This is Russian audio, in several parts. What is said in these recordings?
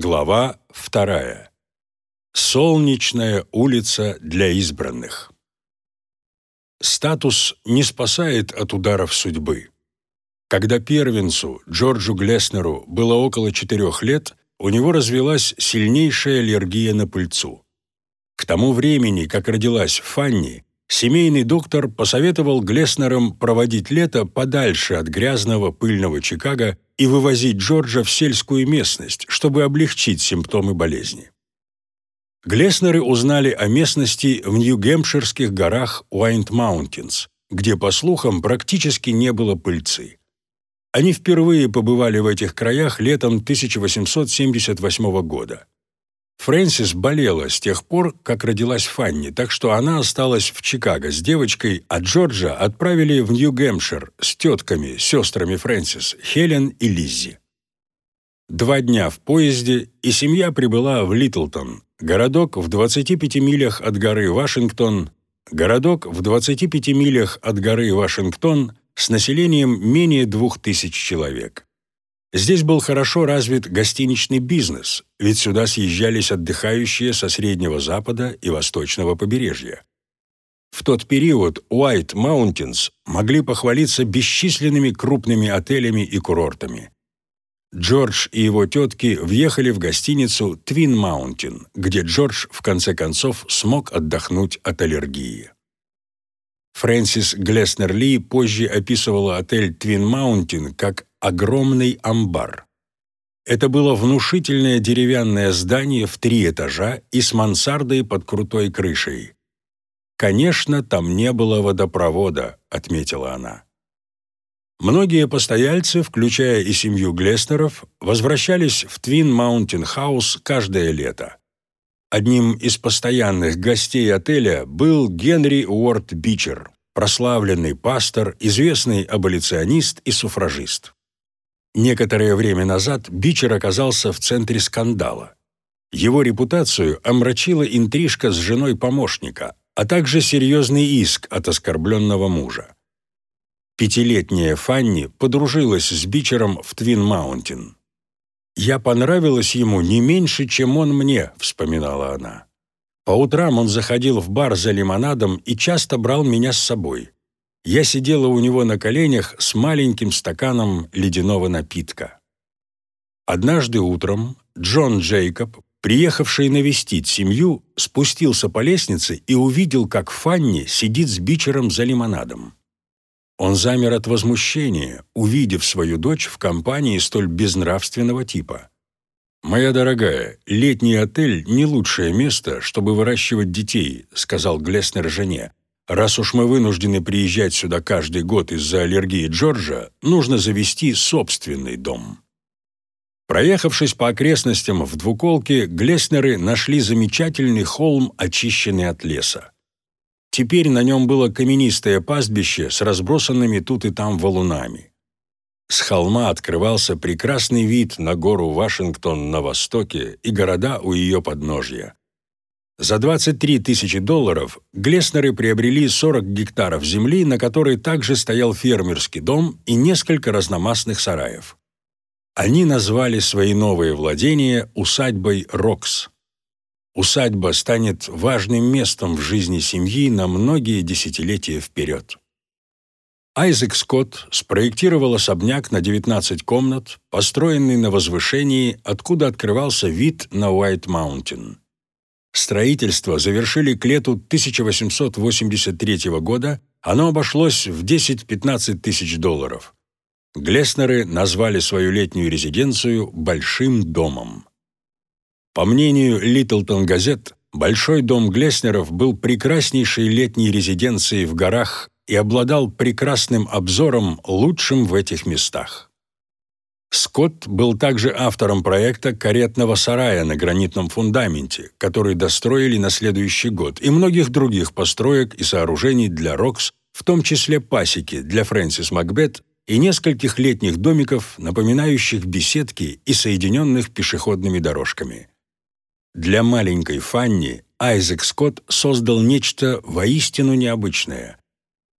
Глава вторая. Солнечная улица для избранных. Статус не спасает от ударов судьбы. Когда первенцу, Джорджу Глеснеру, было около четырех лет, у него развелась сильнейшая аллергия на пыльцу. К тому времени, как родилась Фанни, семейный доктор посоветовал Глеснерам проводить лето подальше от грязного пыльного Чикаго и вывозить Джорджа в сельскую местность, чтобы облегчить симптомы болезни. Глеснеры узнали о местности в Нью-Гэмпширских горах Уайт-Маунтинс, где, по слухам, практически не было пыльцы. Они впервые побывали в этих краях летом 1878 года. Фрэнсис болела с тех пор, как родилась Фанни, так что она осталась в Чикаго с девочкой, а Джорджа отправили в Нью-Гэмпшир с тетками, сестрами Фрэнсис, Хелен и Лиззи. Два дня в поезде, и семья прибыла в Литлтон, городок в 25 милях от горы Вашингтон, городок в 25 милях от горы Вашингтон с населением менее двух тысяч человек. Здесь был хорошо развит гостиничный бизнес, ведь сюда съезжались отдыхающие со Среднего Запада и Восточного побережья. В тот период Уайт Маунтинс могли похвалиться бесчисленными крупными отелями и курортами. Джордж и его тетки въехали в гостиницу Твин Маунтин, где Джордж в конце концов смог отдохнуть от аллергии. Фрэнсис Глеснер Ли позже описывала отель Твин Маунтин как огромный амбар. Это было внушительное деревянное здание в три этажа и с мансардой под крутой крышей. «Конечно, там не было водопровода», — отметила она. Многие постояльцы, включая и семью Глеснеров, возвращались в Твин Маунтин Хаус каждое лето. Одним из постоянных гостей отеля был Генри Уорд Бичер, прославленный пастор, известный аболиционист и суфражист. Некоторое время назад Бичер оказался в центре скандала. Его репутацию омрачила интрижка с женой помощника, а также серьезный иск от оскорбленного мужа. Пятилетняя Фанни подружилась с Бичером в Твин-Маунтин. «Я понравилась ему не меньше, чем он мне», — вспоминала она. «По утрам он заходил в бар за лимонадом и часто брал меня с собой. Я сидела у него на коленях с маленьким стаканом ледяного напитка. Однажды утром Джон Джейкоб, приехавший навестить семью, спустился по лестнице и увидел, как Фанни сидит с Бичером за лимонадом. Он замер от возмущения, увидев свою дочь в компании столь безнравственного типа. «Моя дорогая, летний отель — не лучшее место, чтобы выращивать детей», — сказал Глеснер жене. «Раз уж мы вынуждены приезжать сюда каждый год из-за аллергии Джорджа, нужно завести собственный дом». Проехавшись по окрестностям в двуколке, Глеснеры нашли замечательный холм, очищенный от леса. Теперь на нем было каменистое пастбище с разбросанными тут и там валунами. С холма открывался прекрасный вид на гору Вашингтон на востоке и города у ее подножья. За 23 тысячи долларов Глеснеры приобрели 40 гектаров земли, на которой также стоял фермерский дом и несколько разномастных сараев. Они назвали свои новые владения усадьбой Рокс усадьба станет важным местом в жизни семьи на многие десятилетия вперед. Айзек Скотт спроектировал особняк на 19 комнат, построенный на возвышении, откуда открывался вид на Уайт-Маунтин. Строительство завершили к лету 1883 года, оно обошлось в 10-15 тысяч долларов. Глеснеры назвали свою летнюю резиденцию «Большим домом». По мнению Литлтон Газет, Большой дом Глеснеров был прекраснейшей летней резиденцией в горах и обладал прекрасным обзором, лучшим в этих местах. Скотт был также автором проекта каретного сарая на гранитном фундаменте, который достроили на следующий год, и многих других построек и сооружений для Рокс, в том числе пасеки для Фрэнсис Макбет и нескольких летних домиков, напоминающих беседки и соединенных пешеходными дорожками. Для маленькой Фанни Айзек Скотт создал нечто воистину необычное.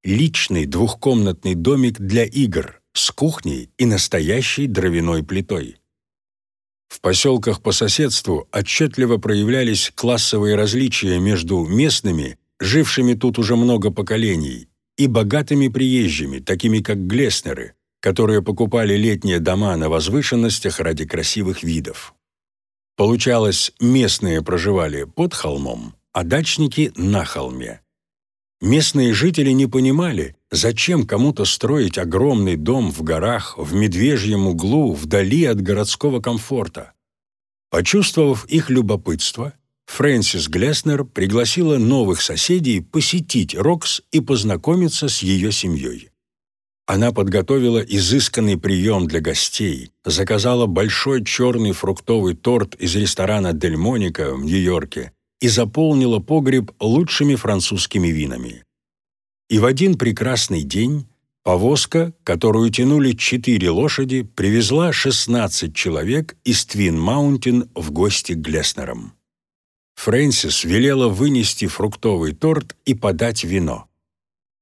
Личный двухкомнатный домик для игр с кухней и настоящей дровяной плитой. В поселках по соседству отчетливо проявлялись классовые различия между местными, жившими тут уже много поколений, и богатыми приезжими, такими как Глеснеры, которые покупали летние дома на возвышенностях ради красивых видов. Получалось, местные проживали под холмом, а дачники — на холме. Местные жители не понимали, зачем кому-то строить огромный дом в горах, в медвежьем углу, вдали от городского комфорта. Почувствовав их любопытство, Фрэнсис Глеснер пригласила новых соседей посетить Рокс и познакомиться с ее семьей. Она подготовила изысканный прием для гостей, заказала большой черный фруктовый торт из ресторана «Дель Моника» в Нью-Йорке и заполнила погреб лучшими французскими винами. И в один прекрасный день повозка, которую тянули четыре лошади, привезла 16 человек из Твин-Маунтин в гости к Глеснерам. Фрэнсис велела вынести фруктовый торт и подать вино.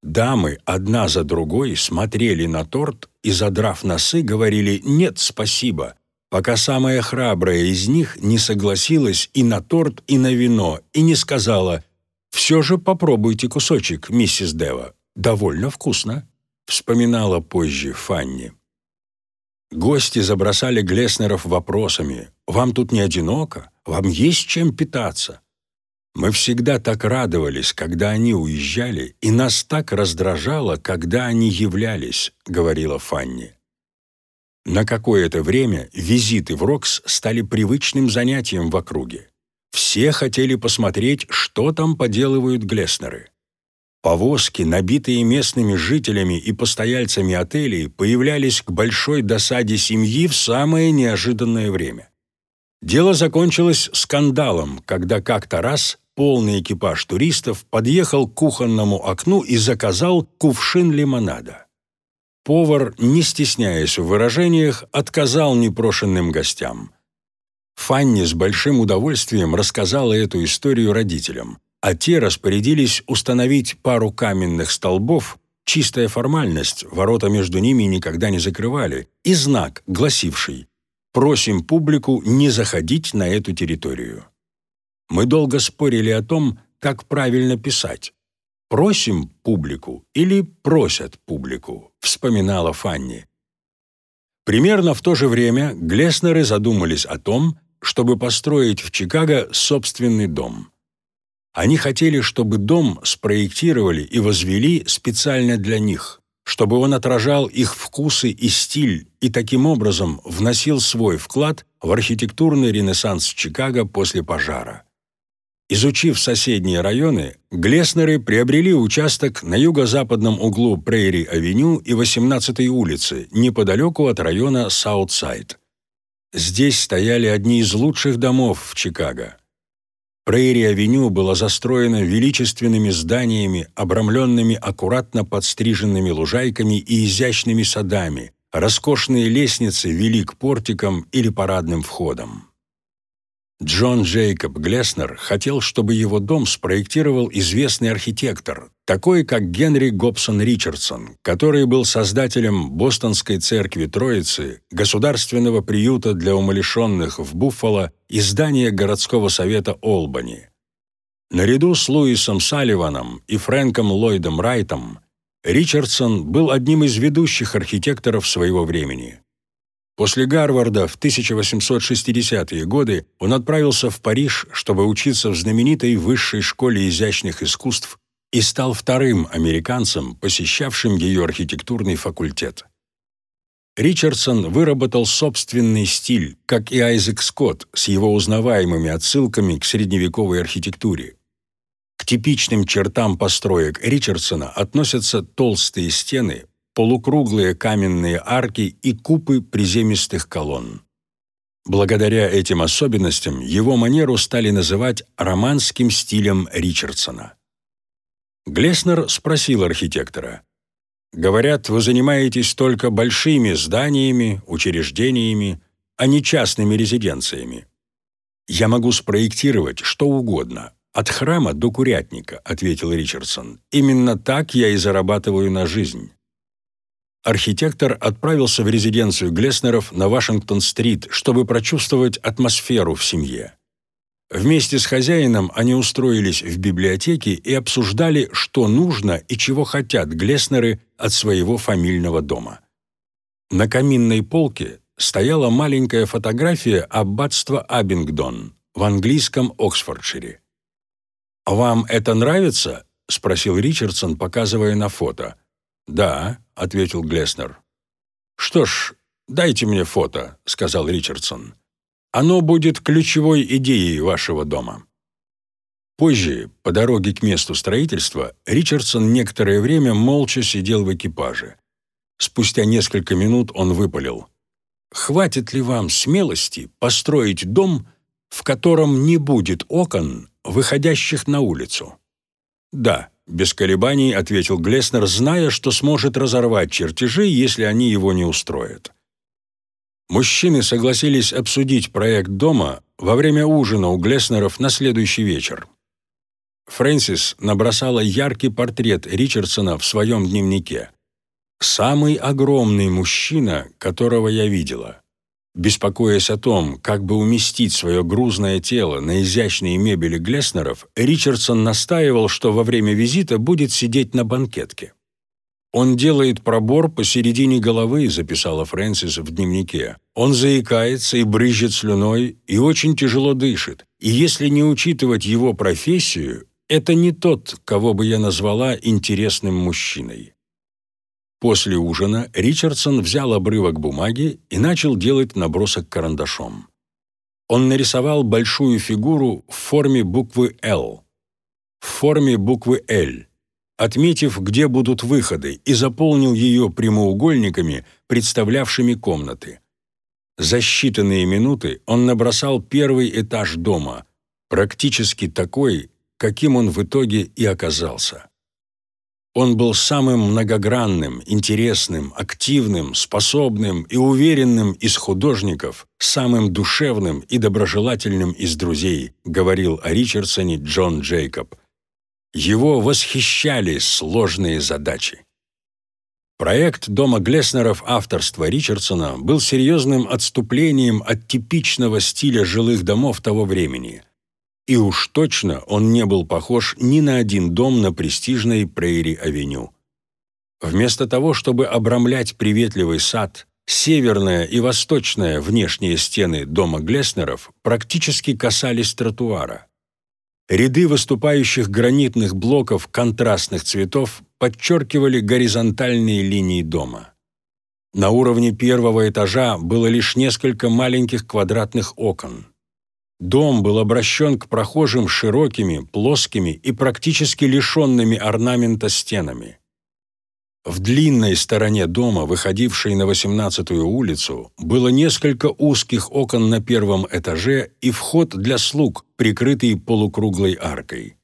Дамы одна за другой смотрели на торт и, задрав носы, говорили «нет, спасибо», пока самая храбрая из них не согласилась и на торт, и на вино, и не сказала «Все же попробуйте кусочек, миссис Дева, довольно вкусно», вспоминала позже Фанни. Гости забросали Глеснеров вопросами «Вам тут не одиноко? Вам есть чем питаться?» Мы всегда так радовались, когда они уезжали, и нас так раздражало, когда они являлись», — говорила Фанни. На какое-то время визиты в Рокс стали привычным занятием в округе. Все хотели посмотреть, что там поделывают Глеснеры. Повозки, набитые местными жителями и постояльцами отелей, появлялись к большой досаде семьи в самое неожиданное время. Дело закончилось скандалом, когда как-то раз полный экипаж туристов подъехал к кухонному окну и заказал кувшин лимонада. Повар, не стесняясь в выражениях, отказал непрошенным гостям. Фанни с большим удовольствием рассказала эту историю родителям, а те распорядились установить пару каменных столбов, чистая формальность, ворота между ними никогда не закрывали, и знак, гласивший «Просим публику не заходить на эту территорию». Мы долго спорили о том, как правильно писать «Просим публику» или «просят публику», вспоминала Фанни. Примерно в то же время Глеснеры задумались о том, чтобы построить в Чикаго собственный дом. Они хотели, чтобы дом спроектировали и возвели специально для них, чтобы он отражал их вкусы и стиль и таким образом вносил свой вклад в архитектурный ренессанс Чикаго после пожара. Изучив соседние районы, Глеснеры приобрели участок на юго-западном углу Прейри-авеню и 18-й улицы, неподалеку от района Саутсайд. Здесь стояли одни из лучших домов в Чикаго. Прейри-авеню была застроена величественными зданиями, обрамленными аккуратно подстриженными лужайками и изящными садами, роскошные лестницы вели к портикам или парадным входам. Джон Джейкоб Глеснер хотел, чтобы его дом спроектировал известный архитектор, такой как Генри Гобсон Ричардсон, который был создателем Бостонской церкви Троицы, государственного приюта для умалишенных в Буффало и здания городского совета Олбани. Наряду с Луисом Салливаном и Фрэнком Ллойдом Райтом Ричардсон был одним из ведущих архитекторов своего времени. После Гарварда в 1860-е годы он отправился в Париж, чтобы учиться в знаменитой высшей школе изящных искусств и стал вторым американцем, посещавшим ее архитектурный факультет. Ричардсон выработал собственный стиль, как и Айзек Скотт, с его узнаваемыми отсылками к средневековой архитектуре. К типичным чертам построек Ричардсона относятся толстые стены, полукруглые каменные арки и купы приземистых колонн. Благодаря этим особенностям его манеру стали называть романским стилем Ричардсона. Глеснер спросил архитектора. «Говорят, вы занимаетесь только большими зданиями, учреждениями, а не частными резиденциями. Я могу спроектировать что угодно, от храма до курятника», — ответил Ричардсон. «Именно так я и зарабатываю на жизнь». Архитектор отправился в резиденцию Глеснеров на Вашингтон-стрит, чтобы прочувствовать атмосферу в семье. Вместе с хозяином они устроились в библиотеке и обсуждали, что нужно и чего хотят Глеснеры от своего фамильного дома. На каминной полке стояла маленькая фотография аббатства Абингдон в английском Оксфордшире. «Вам это нравится?» — спросил Ричардсон, показывая на фото. «Да», — ответил Глеснер. «Что ж, дайте мне фото», — сказал Ричардсон. «Оно будет ключевой идеей вашего дома». Позже, по дороге к месту строительства, Ричардсон некоторое время молча сидел в экипаже. Спустя несколько минут он выпалил. «Хватит ли вам смелости построить дом, в котором не будет окон, выходящих на улицу?» «Да», — без колебаний ответил Глеснер, зная, что сможет разорвать чертежи, если они его не устроят. Мужчины согласились обсудить проект дома во время ужина у Глеснеров на следующий вечер. Фрэнсис набросала яркий портрет Ричардсона в своем дневнике. «Самый огромный мужчина, которого я видела». Беспокоясь о том, как бы уместить свое грузное тело на изящные мебели Глеснеров, Ричардсон настаивал, что во время визита будет сидеть на банкетке. «Он делает пробор посередине головы», — записала Фрэнсис в дневнике. «Он заикается и брызжет слюной, и очень тяжело дышит. И если не учитывать его профессию, это не тот, кого бы я назвала интересным мужчиной». После ужина Ричардсон взял обрывок бумаги и начал делать набросок карандашом. Он нарисовал большую фигуру в форме буквы «Л», в форме буквы «Л», отметив, где будут выходы, и заполнил ее прямоугольниками, представлявшими комнаты. За считанные минуты он набросал первый этаж дома, практически такой, каким он в итоге и оказался. Он был самым многогранным, интересным, активным, способным и уверенным из художников, самым душевным и доброжелательным из друзей, говорил о Ричардсоне Джон Джейкоб. Его восхищали сложные задачи. Проект дома Глеснеров авторства Ричардсона был серьезным отступлением от типичного стиля жилых домов того времени – и уж точно он не был похож ни на один дом на престижной Прейри-авеню. Вместо того, чтобы обрамлять приветливый сад, северная и восточная внешние стены дома Глеснеров практически касались тротуара. Ряды выступающих гранитных блоков контрастных цветов подчеркивали горизонтальные линии дома. На уровне первого этажа было лишь несколько маленьких квадратных окон. Дом был обращен к прохожим широкими, плоскими и практически лишенными орнамента стенами. В длинной стороне дома, выходившей на 18-ю улицу, было несколько узких окон на первом этаже и вход для слуг, прикрытый полукруглой аркой.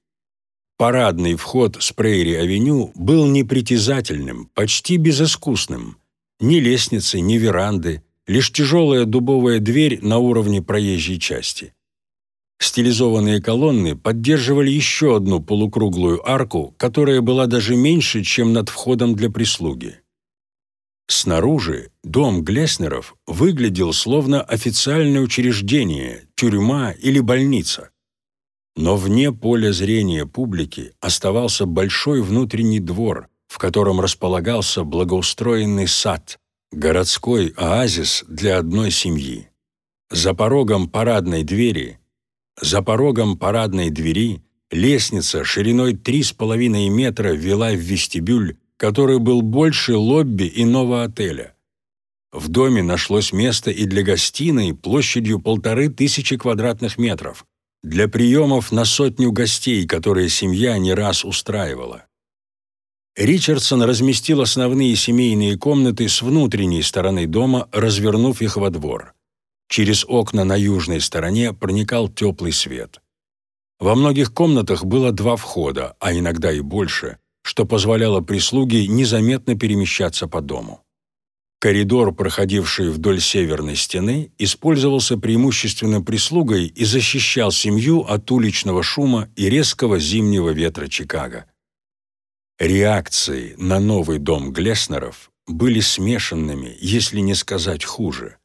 Парадный вход с Прейри-авеню был непритязательным, почти безыскусным. Ни лестницы, ни веранды, лишь тяжелая дубовая дверь на уровне проезжей части. Стилизованные колонны поддерживали еще одну полукруглую арку, которая была даже меньше, чем над входом для прислуги. Снаружи дом Глеснеров выглядел словно официальное учреждение, тюрьма или больница. Но вне поля зрения публики оставался большой внутренний двор, в котором располагался благоустроенный сад, городской оазис для одной семьи. За порогом парадной двери за порогом парадной двери лестница шириной три с половиной метра вела в вестибюль, который был больше лобби иного отеля. В доме нашлось место и для гостиной площадью полторы тысячи квадратных метров, для приемов на сотню гостей, которые семья не раз устраивала. Ричардсон разместил основные семейные комнаты с внутренней стороны дома, развернув их во двор. Через окна на южной стороне проникал теплый свет. Во многих комнатах было два входа, а иногда и больше, что позволяло прислуге незаметно перемещаться по дому. Коридор, проходивший вдоль северной стены, использовался преимущественно прислугой и защищал семью от уличного шума и резкого зимнего ветра Чикаго. Реакцией на новый дом Глеснеров были смешанными, если не сказать хуже.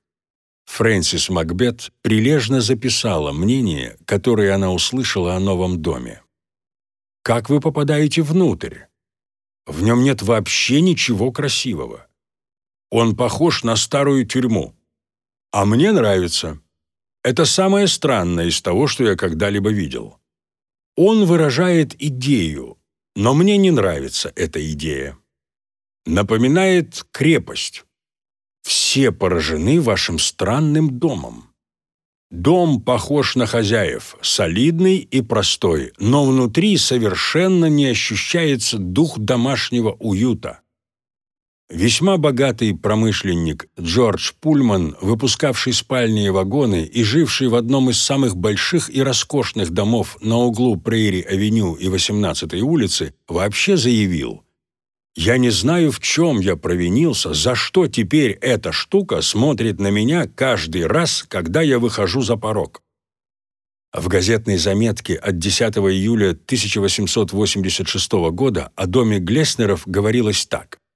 Фрэнсис Макбет прилежно записала мнение, которое она услышала о новом доме. «Как вы попадаете внутрь? В нем нет вообще ничего красивого. Он похож на старую тюрьму. А мне нравится. Это самое странное из того, что я когда-либо видел. Он выражает идею, но мне не нравится эта идея. Напоминает крепость. Все поражены вашим странным домом. Дом похож на хозяев, солидный и простой, но внутри совершенно не ощущается дух домашнего уюта. Весьма богатый промышленник Джордж Пульман, выпускавший спальные вагоны и живший в одном из самых больших и роскошных домов на углу Прейри-авеню и 18-й улицы, вообще заявил «Я не знаю, в чем я провинился, за что теперь эта штука смотрит на меня каждый раз, когда я выхожу за порог». В газетной заметке от 10 июля 1886 года о доме Глеснеров говорилось так –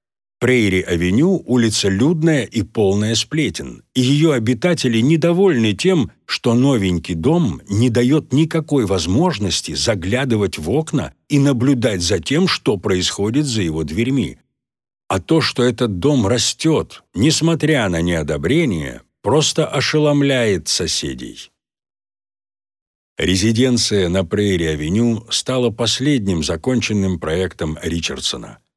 Прейри-авеню – улица людная и полная сплетен, и ее обитатели недовольны тем, что новенький дом не дает никакой возможности заглядывать в окна и наблюдать за тем, что происходит за его дверьми. А то, что этот дом растет, несмотря на неодобрение, просто ошеломляет соседей. Резиденция на Прейри-авеню стала последним законченным проектом Ричардсона –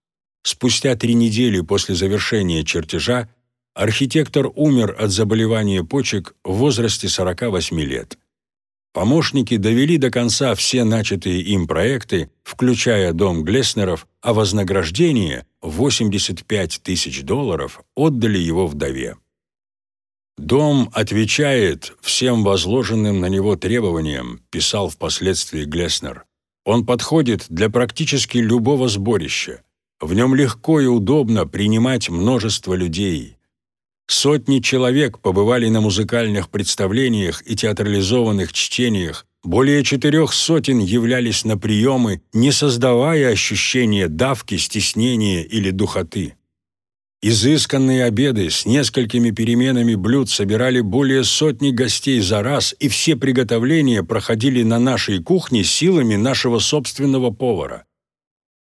Спустя три недели после завершения чертежа архитектор умер от заболевания почек в возрасте 48 лет. Помощники довели до конца все начатые им проекты, включая дом Глеснеров, а вознаграждение – 85 тысяч долларов – отдали его вдове. «Дом отвечает всем возложенным на него требованиям», писал впоследствии Глеснер. «Он подходит для практически любого сборища. В нем легко и удобно принимать множество людей. Сотни человек побывали на музыкальных представлениях и театрализованных чтениях, более четырех сотен являлись на приемы, не создавая ощущения давки, стеснения или духоты. Изысканные обеды с несколькими переменами блюд собирали более сотни гостей за раз, и все приготовления проходили на нашей кухне силами нашего собственного повара.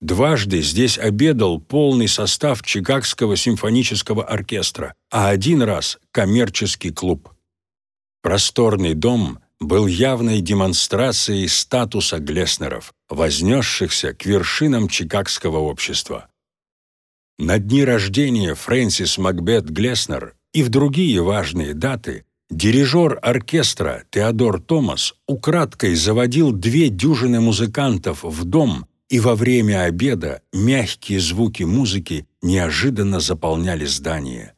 Дважды здесь обедал полный состав Чикагского симфонического оркестра, а один раз – коммерческий клуб. Просторный дом был явной демонстрацией статуса Глеснеров, вознесшихся к вершинам чикагского общества. На дни рождения Фрэнсис Макбет Глеснер и в другие важные даты дирижер оркестра Теодор Томас украдкой заводил две дюжины музыкантов в дом – и во время обеда мягкие звуки музыки неожиданно заполняли здание.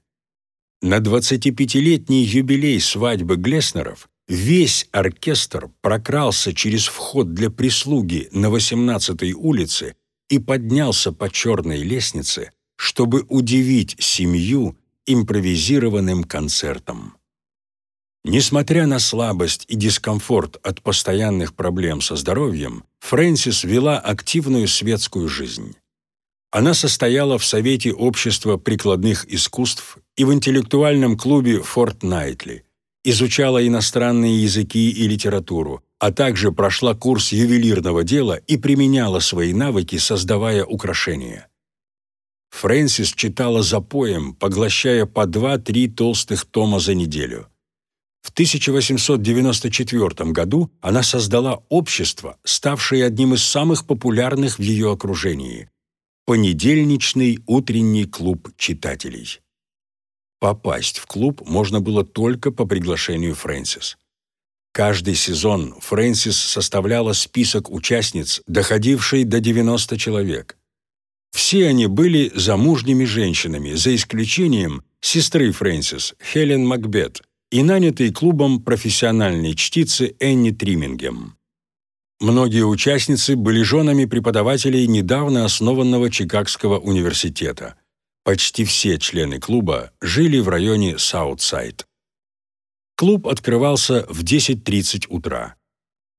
На 25-летний юбилей свадьбы Глеснеров весь оркестр прокрался через вход для прислуги на 18-й улице и поднялся по черной лестнице, чтобы удивить семью импровизированным концертом. Несмотря на слабость и дискомфорт от постоянных проблем со здоровьем, Фрэнсис вела активную светскую жизнь. Она состояла в Совете общества прикладных искусств и в интеллектуальном клубе «Форт Найтли», изучала иностранные языки и литературу, а также прошла курс ювелирного дела и применяла свои навыки, создавая украшения. Фрэнсис читала запоем, поглощая по два-три толстых тома за неделю – в 1894 году она создала общество, ставшее одним из самых популярных в ее окружении – понедельничный утренний клуб читателей. Попасть в клуб можно было только по приглашению Фрэнсис. Каждый сезон Фрэнсис составляла список участниц, доходивший до 90 человек. Все они были замужними женщинами, за исключением сестры Фрэнсис, Хелен Макбет – и нанятой клубом профессиональной чтицы Энни Тримингем. Многие участницы были женами преподавателей недавно основанного Чикагского университета. Почти все члены клуба жили в районе Саутсайд. Клуб открывался в 10.30 утра.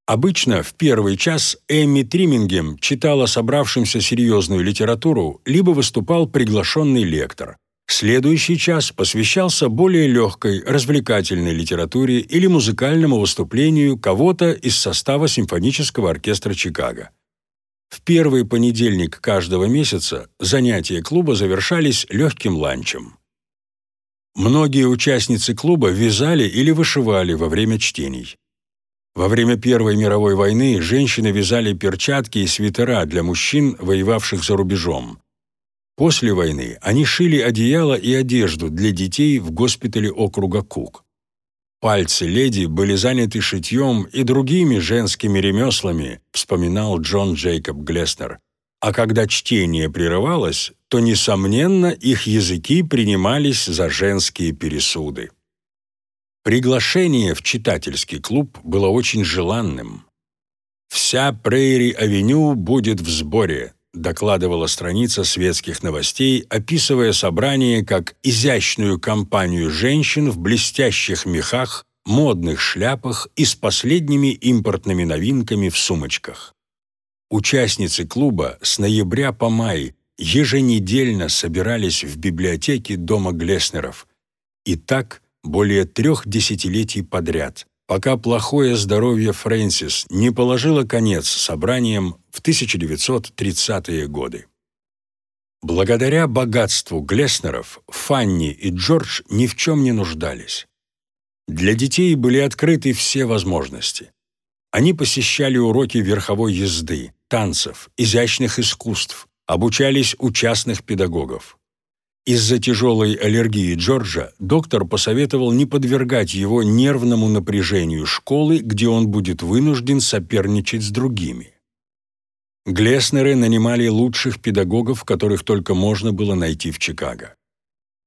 Обычно в первый час Эмми Тримингем читала собравшимся серьезную литературу, либо выступал приглашенный лектор. Следующий час посвящался более легкой, развлекательной литературе или музыкальному выступлению кого-то из состава симфонического оркестра Чикаго. В первый понедельник каждого месяца занятия клуба завершались легким ланчем. Многие участницы клуба вязали или вышивали во время чтений. Во время Первой мировой войны женщины вязали перчатки и свитера для мужчин, воевавших за рубежом. После войны они шили одеяло и одежду для детей в госпитале округа Кук. Пальцы леди были заняты шитьем и другими женскими ремеслами, вспоминал Джон Джейкоб Глеснер. А когда чтение прерывалось, то, несомненно, их языки принимались за женские пересуды. Приглашение в читательский клуб было очень желанным. «Вся Прейри-авеню будет в сборе», докладывала страница светских новостей, описывая собрание как изящную компанию женщин в блестящих мехах, модных шляпах и с последними импортными новинками в сумочках. Участницы клуба с ноября по май еженедельно собирались в библиотеке дома Глеснеров. И так более трех десятилетий подряд, пока плохое здоровье Фрэнсис не положило конец собраниям в 1930-е годы. Благодаря богатству Глеснеров Фанни и Джордж ни в чем не нуждались. Для детей были открыты все возможности. Они посещали уроки верховой езды, танцев, изящных искусств, обучались у частных педагогов. Из-за тяжелой аллергии Джорджа доктор посоветовал не подвергать его нервному напряжению школы, где он будет вынужден соперничать с другими. Глеснеры нанимали лучших педагогов, которых только можно было найти в Чикаго.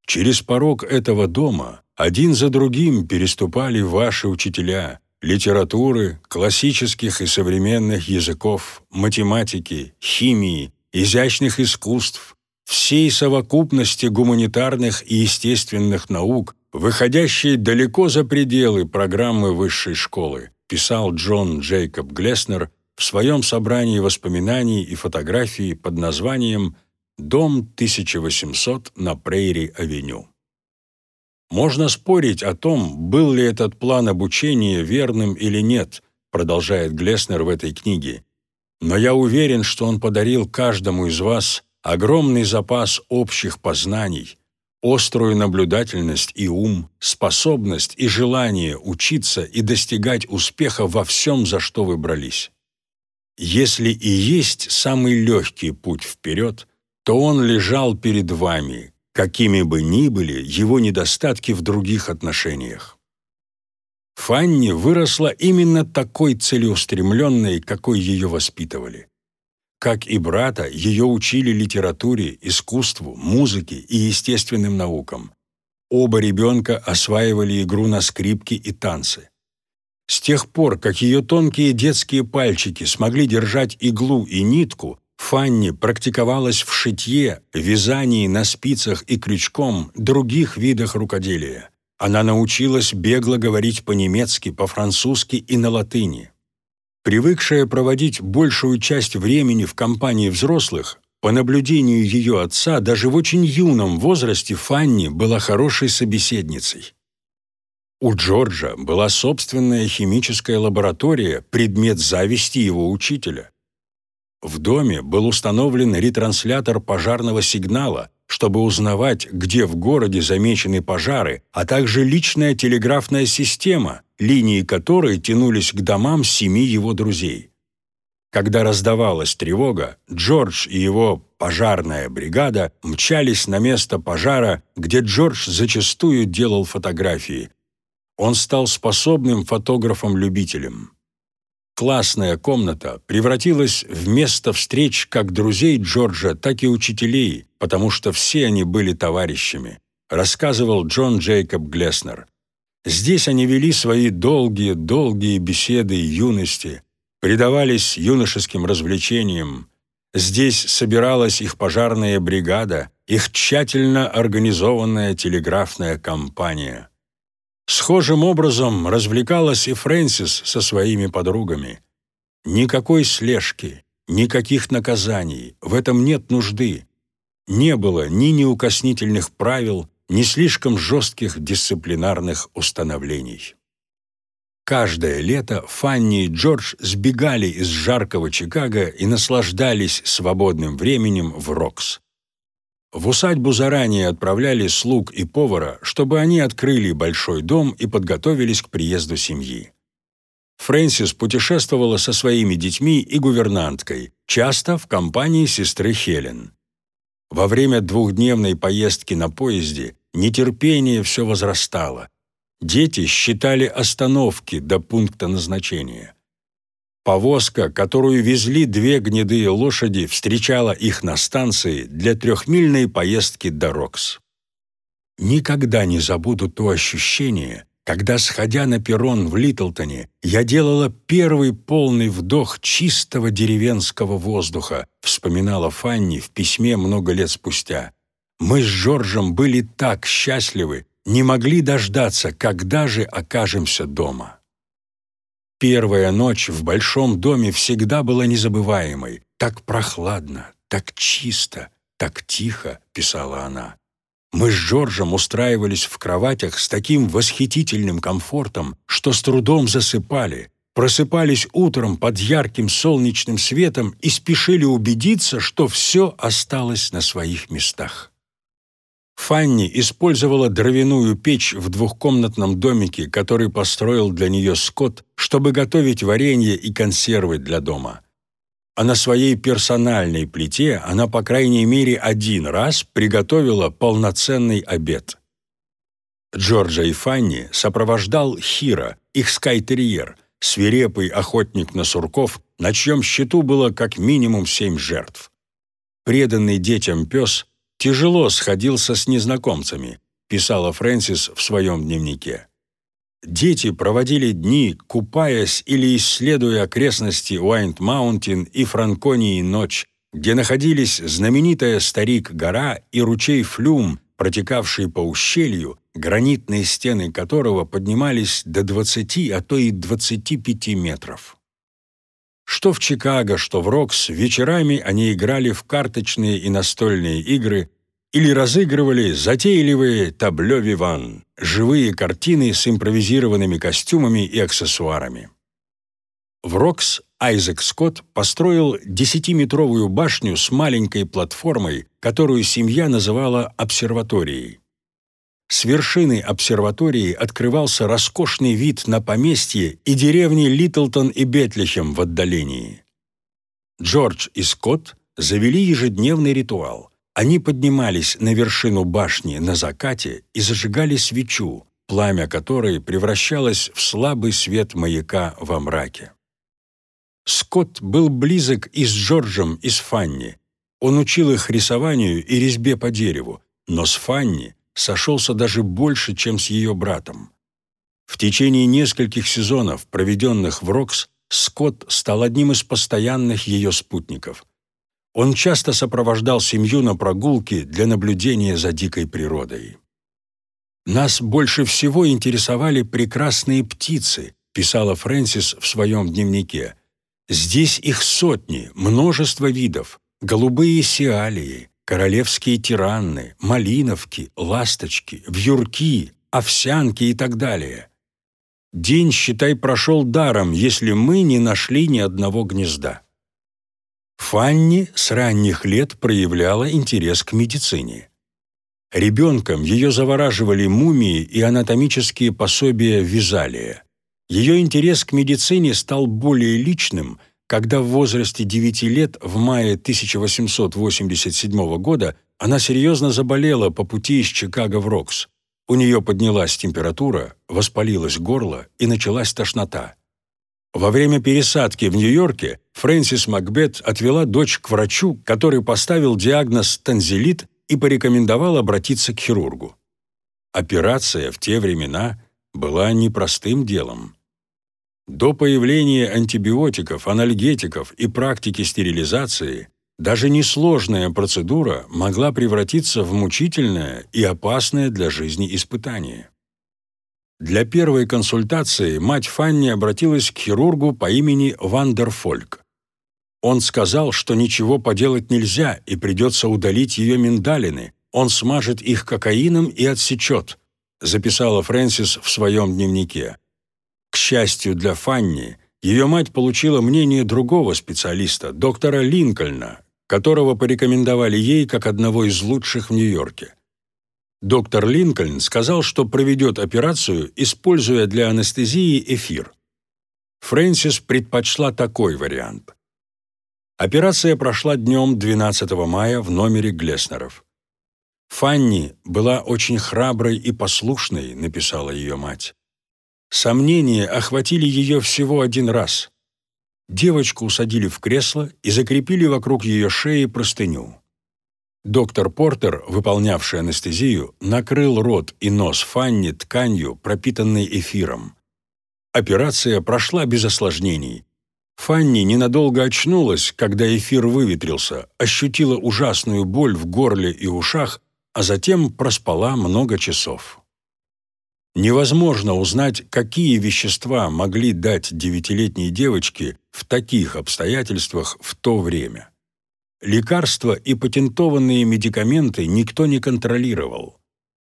Через порог этого дома один за другим переступали ваши учителя литературы, классических и современных языков, математики, химии, изящных искусств, всей совокупности гуманитарных и естественных наук, выходящей далеко за пределы программы высшей школы, писал Джон Джейкоб Глеснер в своем собрании воспоминаний и фотографий под названием «Дом 1800 на Прейри-авеню». Можно спорить о том, был ли этот план обучения верным или нет, продолжает Глеснер в этой книге, но я уверен, что он подарил каждому из вас огромный запас общих познаний, острую наблюдательность и ум, способность и желание учиться и достигать успеха во всем, за что вы брались. Если и есть самый легкий путь вперед, то он лежал перед вами, какими бы ни были его недостатки в других отношениях. Фанни выросла именно такой целеустремленной, какой ее воспитывали. Как и брата, ее учили литературе, искусству, музыке и естественным наукам. Оба ребенка осваивали игру на скрипке и танцы. С тех пор, как ее тонкие детские пальчики смогли держать иглу и нитку, Фанни практиковалась в шитье, вязании на спицах и крючком, других видах рукоделия. Она научилась бегло говорить по-немецки, по-французски и на латыни. Привыкшая проводить большую часть времени в компании взрослых, по наблюдению ее отца, даже в очень юном возрасте Фанни была хорошей собеседницей. У Джорджа была собственная химическая лаборатория, предмет зависти его учителя. В доме был установлен ретранслятор пожарного сигнала, чтобы узнавать, где в городе замечены пожары, а также личная телеграфная система, линии которой тянулись к домам семи его друзей. Когда раздавалась тревога, Джордж и его пожарная бригада мчались на место пожара, где Джордж зачастую делал фотографии. Он стал способным фотографом-любителем. Классная комната превратилась в место встреч как друзей Джорджа, так и учителей, потому что все они были товарищами, рассказывал Джон Джейкоб Глеснер. Здесь они вели свои долгие-долгие беседы юности, предавались юношеским развлечениям. Здесь собиралась их пожарная бригада, их тщательно организованная телеграфная компания. Схожим образом развлекалась и Фрэнсис со своими подругами. Никакой слежки, никаких наказаний, в этом нет нужды. не было ни неукоснительных правил, ни слишком жестких дисциплинарных установлений. Каждое лето Фанни и Джордж сбегали из жаркого Чикаго и наслаждались свободным временем в Рокс. В усадьбу заранее отправляли слуг и повара, чтобы они открыли большой дом и подготовились к приезду семьи. Фрэнсис путешествовала со своими детьми и гувернанткой, часто в компании сестры Хелен. Во время двухдневной поездки на поезде нетерпение все возрастало. Дети считали остановки до пункта назначения. Повозка, которую везли две гнедые лошади, встречала их на станции для трехмильной поездки до Рокс. Никогда не забуду то ощущение, когда, сходя на перрон в Литлтоне, я делала первый полный вдох чистого деревенского воздуха, вспоминала Фанни в письме много лет спустя. Мы с Жоржем были так счастливы, не могли дождаться, когда же окажемся дома. Первая ночь в большом доме всегда была незабываемой. Так прохладно, так чисто, так тихо, писала она. Мы с Джорджем устраивались в кроватях с таким восхитительным комфортом, что с трудом засыпали, просыпались утром под ярким солнечным светом и спешили убедиться, что все осталось на своих местах. Фанни использовала дровяную печь в двухкомнатном домике, который построил для нее Скотт, чтобы готовить варенье и консервы для дома. А на своей персональной плите она, по крайней мере, один раз приготовила полноценный обед. Джорджа и Фанни сопровождал Хира, их скайтерьер, свирепый охотник на сурков, на чьем счету было как минимум семь жертв. Преданный детям пес тяжело сходился с незнакомцами, писала Фрэнсис в своем дневнике. Дети проводили дни, купаясь или исследуя окрестности Уайнт-Маунтин и Франконии ночь, где находились знаменитая Старик-гора и ручей Флюм, протекавший по ущелью, гранитные стены которого поднимались до 20, а то и 25 метров. Что в Чикаго, что в Рокс, вечерами они играли в карточные и настольные игры или разыгрывали затейливые tableaux vivants, живые картины с импровизированными костюмами и аксессуарами. В Рокс Айзек Скотт построил десятиметровую башню с маленькой платформой, которую семья называла обсерваторией. С вершины обсерватории открывался роскошный вид на поместье и деревни Литлтон и Бетлехем в отдалении. Джордж и Скотт завели ежедневный ритуал. Они поднимались на вершину башни на закате и зажигали свечу, пламя которой превращалось в слабый свет маяка во мраке. Скотт был близок и с Джорджем, и с Фанни. Он учил их рисованию и резьбе по дереву, но с Фанни сошелся даже больше, чем с ее братом. В течение нескольких сезонов, проведенных в Рокс, Скотт стал одним из постоянных ее спутников. Он часто сопровождал семью на прогулки для наблюдения за дикой природой. «Нас больше всего интересовали прекрасные птицы», писала Фрэнсис в своем дневнике. «Здесь их сотни, множество видов, голубые сиалии, королевские тиранны, малиновки, ласточки, вьюрки, овсянки и так далее. День, считай, прошел даром, если мы не нашли ни одного гнезда. Фанни с ранних лет проявляла интерес к медицине. Ребенком ее завораживали мумии и анатомические пособия Визалия. Ее интерес к медицине стал более личным, когда в возрасте 9 лет в мае 1887 года она серьезно заболела по пути из Чикаго в Рокс. У нее поднялась температура, воспалилось горло и началась тошнота. Во время пересадки в Нью-Йорке Фрэнсис Макбет отвела дочь к врачу, который поставил диагноз танзелит и порекомендовал обратиться к хирургу. Операция в те времена была непростым делом. До появления антибиотиков, анальгетиков и практики стерилизации даже несложная процедура могла превратиться в мучительное и опасное для жизни испытание. Для первой консультации мать Фанни обратилась к хирургу по имени Вандерфольк. Он сказал, что ничего поделать нельзя и придется удалить ее миндалины. Он смажет их кокаином и отсечет», записала Фрэнсис в своем дневнике. К счастью для Фанни, ее мать получила мнение другого специалиста, доктора Линкольна, которого порекомендовали ей как одного из лучших в Нью-Йорке. Доктор Линкольн сказал, что проведет операцию, используя для анестезии эфир. Фрэнсис предпочла такой вариант. Операция прошла днем 12 мая в номере Глеснеров. «Фанни была очень храброй и послушной», — написала ее мать. Сомнения охватили ее всего один раз. Девочку усадили в кресло и закрепили вокруг ее шеи простыню. Доктор Портер, выполнявший анестезию, накрыл рот и нос Фанни тканью, пропитанной эфиром. Операция прошла без осложнений. Фанни ненадолго очнулась, когда эфир выветрился, ощутила ужасную боль в горле и ушах, а затем проспала много часов. Невозможно узнать, какие вещества могли дать девятилетней девочке в таких обстоятельствах в то время. Лекарства и патентованные медикаменты никто не контролировал.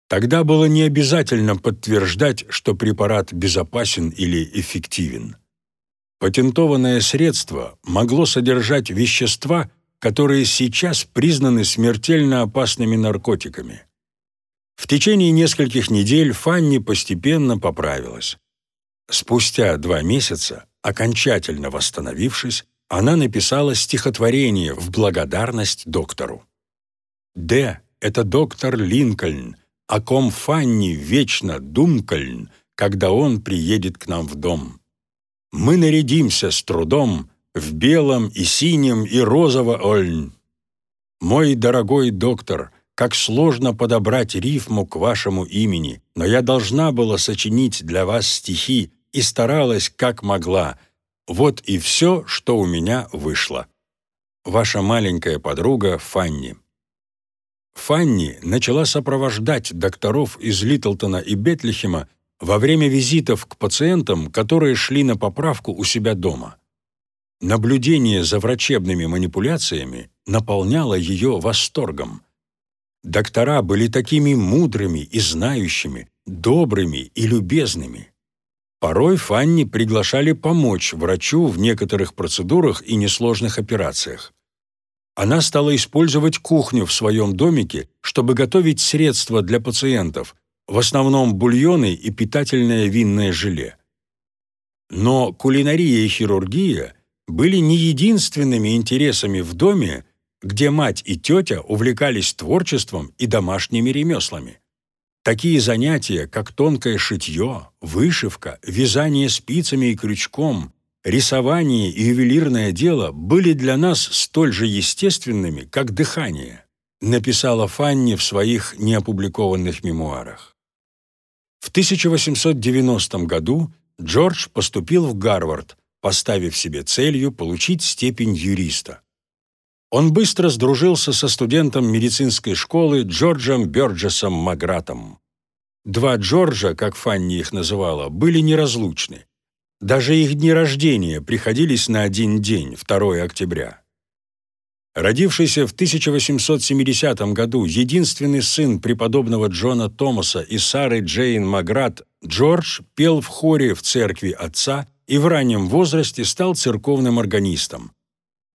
Тогда было не обязательно подтверждать, что препарат безопасен или эффективен. Патентованное средство могло содержать вещества, которые сейчас признаны смертельно опасными наркотиками. В течение нескольких недель Фанни постепенно поправилась. Спустя два месяца, окончательно восстановившись, она написала стихотворение в благодарность доктору. «Д — это доктор Линкольн, о ком Фанни вечно думкольн, когда он приедет к нам в дом. Мы нарядимся с трудом в белом и синем и розово-ольн. Мой дорогой доктор, как сложно подобрать рифму к вашему имени, но я должна была сочинить для вас стихи и старалась, как могла — вот и все, что у меня вышло. Ваша маленькая подруга Фанни. Фанни начала сопровождать докторов из Литлтона и Бетлихема во время визитов к пациентам, которые шли на поправку у себя дома. Наблюдение за врачебными манипуляциями наполняло ее восторгом. Доктора были такими мудрыми и знающими, добрыми и любезными. Порой Фанни приглашали помочь врачу в некоторых процедурах и несложных операциях. Она стала использовать кухню в своем домике, чтобы готовить средства для пациентов, в основном бульоны и питательное винное желе. Но кулинария и хирургия были не единственными интересами в доме, где мать и тетя увлекались творчеством и домашними ремеслами. Такие занятия, как тонкое шитье, вышивка, вязание спицами и крючком, рисование и ювелирное дело были для нас столь же естественными, как дыхание, написала Фанни в своих неопубликованных мемуарах. В 1890 году Джордж поступил в Гарвард, поставив себе целью получить степень юриста. Он быстро сдружился со студентом медицинской школы Джорджем Бёрджесом Магратом. Два Джорджа, как Фанни их называла, были неразлучны. Даже их дни рождения приходились на один день, 2 октября. Родившийся в 1870 году единственный сын преподобного Джона Томаса и Сары Джейн Маград, Джордж пел в хоре в церкви отца и в раннем возрасте стал церковным органистом.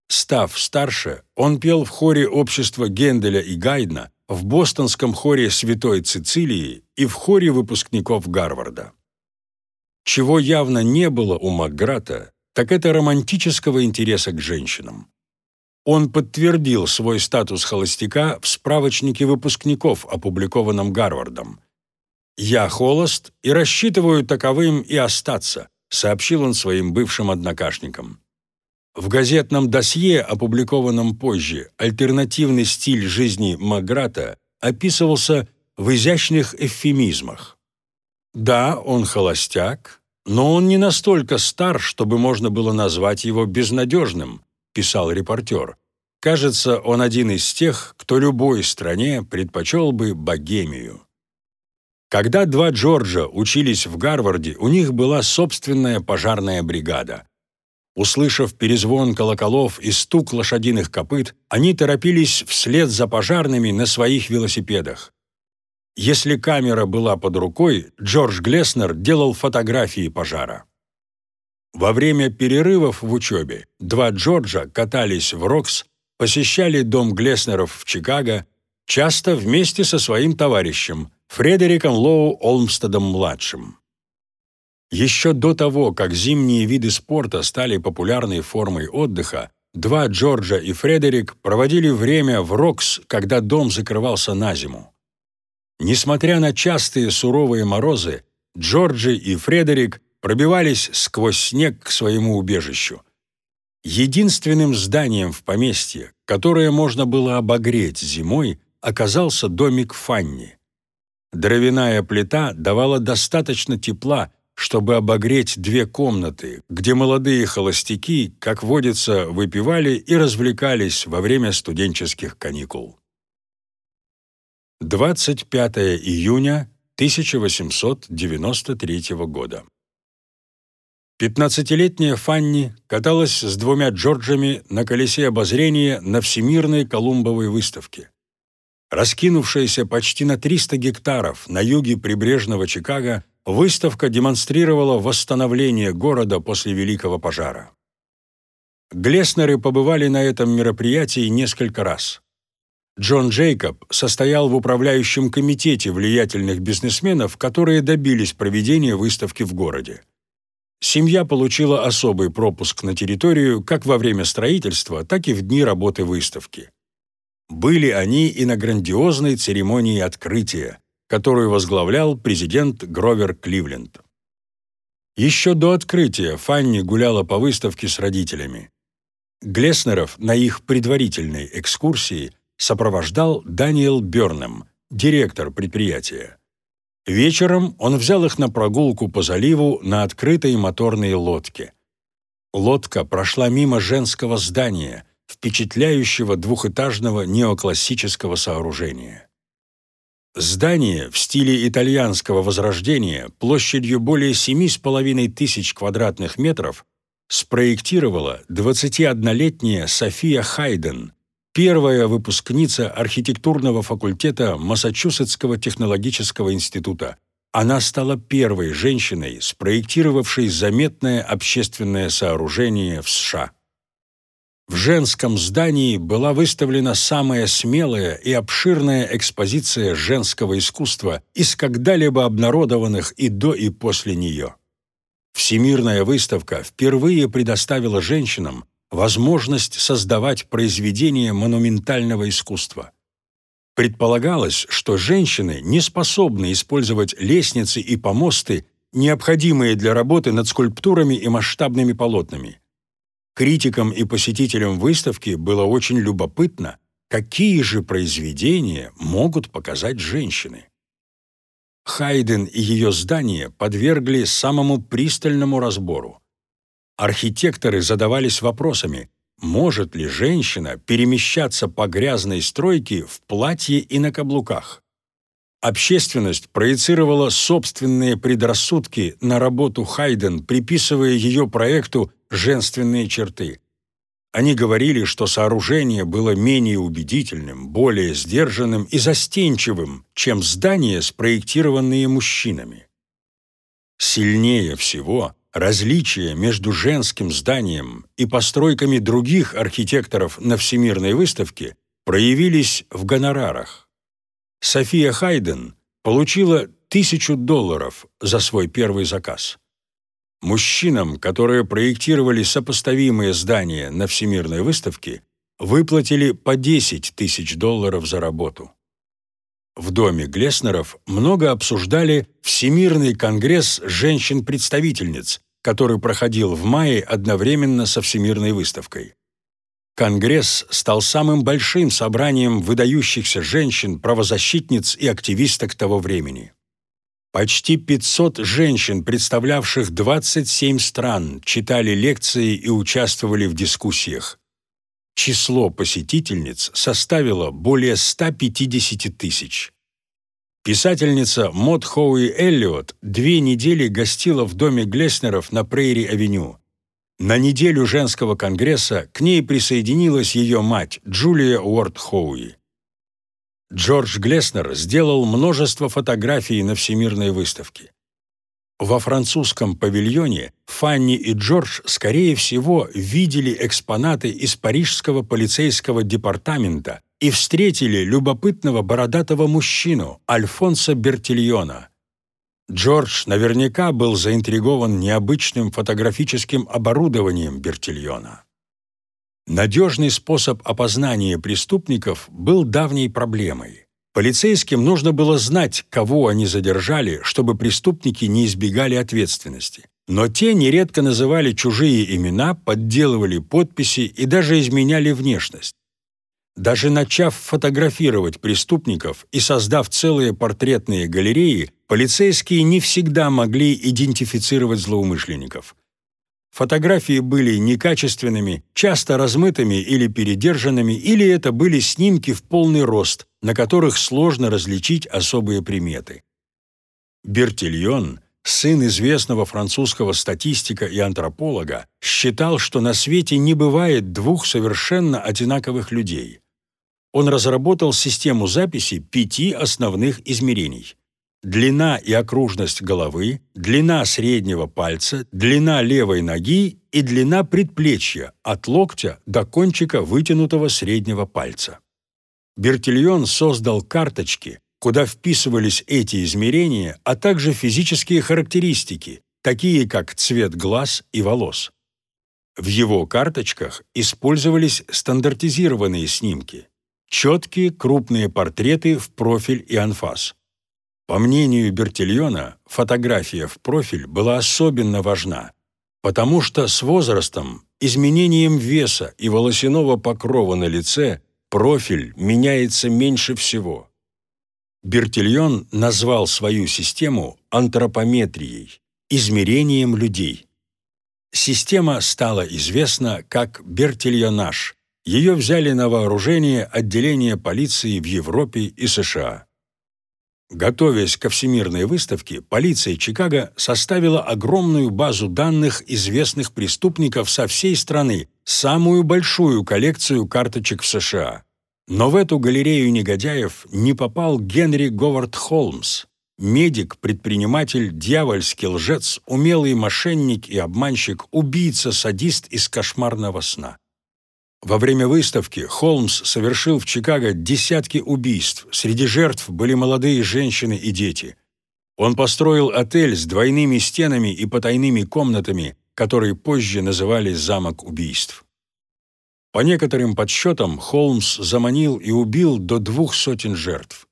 Став старше, он пел в хоре общества Генделя и Гайдна, в бостонском хоре Святой Цицилии и в хоре выпускников Гарварда. Чего явно не было у Макграта, так это романтического интереса к женщинам. Он подтвердил свой статус холостяка в справочнике выпускников, опубликованном Гарвардом. «Я холост и рассчитываю таковым и остаться», сообщил он своим бывшим однокашникам. В газетном досье, опубликованном позже, альтернативный стиль жизни Маграта описывался в изящных эвфемизмах. Да, он холостяк, но он не настолько стар, чтобы можно было назвать его безнадежным, писал репортер. Кажется, он один из тех, кто любой стране предпочел бы богемию. Когда два Джорджа учились в Гарварде, у них была собственная пожарная бригада. Услышав перезвон колоколов и стук лошадиных копыт, они торопились вслед за пожарными на своих велосипедах. Если камера была под рукой, Джордж Глеснер делал фотографии пожара. Во время перерывов в учебе два Джорджа катались в Рокс, посещали дом Глеснеров в Чикаго, часто вместе со своим товарищем, Фредериком Лоу Олмстедом-младшим. Еще до того, как зимние виды спорта стали популярной формой отдыха, два Джорджа и Фредерик проводили время в Рокс, когда дом закрывался на зиму. Несмотря на частые суровые морозы, Джорджи и Фредерик пробивались сквозь снег к своему убежищу. Единственным зданием в поместье, которое можно было обогреть зимой, оказался домик Фанни. Дровяная плита давала достаточно тепла, чтобы обогреть две комнаты, где молодые холостяки, как водится, выпивали и развлекались во время студенческих каникул. 25 июня 1893 года. Пятнадцатилетняя Фанни каталась с двумя Джорджами на колесе обозрения на Всемирной Колумбовой выставке. Раскинувшаяся почти на 300 гектаров на юге прибрежного Чикаго, Выставка демонстрировала восстановление города после Великого пожара. Глеснеры побывали на этом мероприятии несколько раз. Джон Джейкоб состоял в управляющем комитете влиятельных бизнесменов, которые добились проведения выставки в городе. Семья получила особый пропуск на территорию как во время строительства, так и в дни работы выставки. Были они и на грандиозной церемонии открытия, которую возглавлял президент Гровер Кливленд. Еще до открытия Фанни гуляла по выставке с родителями. Глеснеров на их предварительной экскурсии сопровождал Даниэл Бёрнем, директор предприятия. Вечером он взял их на прогулку по заливу на открытой моторной лодке. Лодка прошла мимо женского здания, впечатляющего двухэтажного неоклассического сооружения. Здание в стиле итальянского возрождения площадью более 7,5 тысяч квадратных метров спроектировала 21-летняя София Хайден, первая выпускница архитектурного факультета Массачусетского технологического института. Она стала первой женщиной, спроектировавшей заметное общественное сооружение в США. В женском здании была выставлена самая смелая и обширная экспозиция женского искусства из когда-либо обнародованных и до и после нее. Всемирная выставка впервые предоставила женщинам возможность создавать произведения монументального искусства. Предполагалось, что женщины не способны использовать лестницы и помосты, необходимые для работы над скульптурами и масштабными полотнами. Критикам и посетителям выставки было очень любопытно, какие же произведения могут показать женщины. Хайден и ее здание подвергли самому пристальному разбору. Архитекторы задавались вопросами, может ли женщина перемещаться по грязной стройке в платье и на каблуках. Общественность проецировала собственные предрассудки на работу Хайден, приписывая ее проекту женственные черты. Они говорили, что сооружение было менее убедительным, более сдержанным и застенчивым, чем здания, спроектированные мужчинами. Сильнее всего различия между женским зданием и постройками других архитекторов на Всемирной выставке проявились в гонорарах. София Хайден получила тысячу долларов за свой первый заказ. Мужчинам, которые проектировали сопоставимые здания на Всемирной выставке, выплатили по 10 тысяч долларов за работу. В доме Глеснеров много обсуждали Всемирный конгресс женщин-представительниц, который проходил в мае одновременно со Всемирной выставкой. Конгресс стал самым большим собранием выдающихся женщин, правозащитниц и активисток того времени. Почти 500 женщин, представлявших 27 стран, читали лекции и участвовали в дискуссиях. Число посетительниц составило более 150 тысяч. Писательница Мод Хоуи Эллиот две недели гостила в доме Глеснеров на Прейри-авеню. На неделю женского конгресса к ней присоединилась ее мать, Джулия Уорд Хоуи. Джордж Глеснер сделал множество фотографий на Всемирной выставке. Во французском павильоне Фанни и Джордж, скорее всего, видели экспонаты из парижского полицейского департамента и встретили любопытного бородатого мужчину Альфонса Бертильона. Джордж наверняка был заинтригован необычным фотографическим оборудованием Бертильона. Надежный способ опознания преступников был давней проблемой. Полицейским нужно было знать, кого они задержали, чтобы преступники не избегали ответственности. Но те нередко называли чужие имена, подделывали подписи и даже изменяли внешность. Даже начав фотографировать преступников и создав целые портретные галереи, полицейские не всегда могли идентифицировать злоумышленников. Фотографии были некачественными, часто размытыми или передержанными, или это были снимки в полный рост, на которых сложно различить особые приметы. Бертильон, сын известного французского статистика и антрополога, считал, что на свете не бывает двух совершенно одинаковых людей. Он разработал систему записи пяти основных измерений длина и окружность головы, длина среднего пальца, длина левой ноги и длина предплечья от локтя до кончика вытянутого среднего пальца. Бертильон создал карточки, куда вписывались эти измерения, а также физические характеристики, такие как цвет глаз и волос. В его карточках использовались стандартизированные снимки, четкие крупные портреты в профиль и анфас. По мнению Бертильона, фотография в профиль была особенно важна, потому что с возрастом, изменением веса и волосяного покрова на лице профиль меняется меньше всего. Бертильон назвал свою систему антропометрией, измерением людей. Система стала известна как Бертильонаж. Ее взяли на вооружение отделения полиции в Европе и США. Готовясь ко Всемирной выставке, полиция Чикаго составила огромную базу данных известных преступников со всей страны, самую большую коллекцию карточек в США. Но в эту галерею негодяев не попал Генри Говард Холмс, медик, предприниматель, дьявольский лжец, умелый мошенник и обманщик, убийца, садист из кошмарного сна. Во время выставки Холмс совершил в Чикаго десятки убийств. Среди жертв были молодые женщины и дети. Он построил отель с двойными стенами и потайными комнатами, который позже называли «замок убийств». По некоторым подсчетам, Холмс заманил и убил до двух сотен жертв.